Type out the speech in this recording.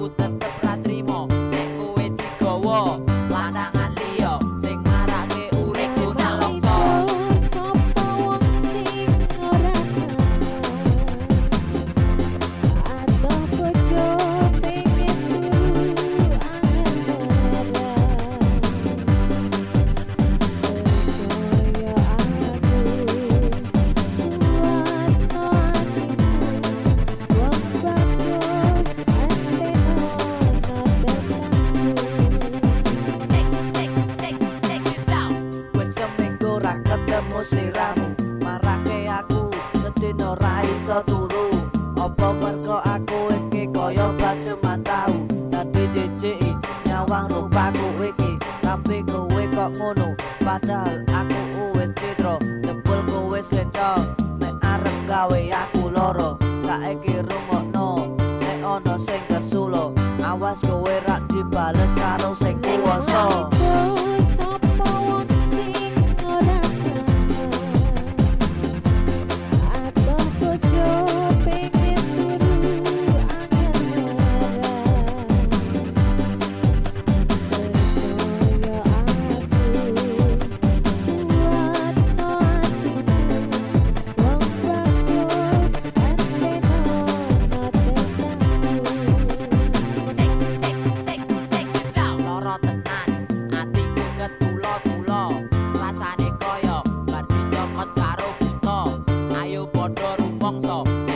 puta ketemu sliramu marake aku sedina ra iso turu. Apa mergo aku iki kaya batu matau? Dadi jijiki nyawang rupaku iki tapi kowe kok ngono? Padahal aku wis citra jebul kowe wis lenco nek arep gawe aku loro saiki rungokno. Nek ana sing kersulo awas kowe rak dibales karo sing kuwasa 双手。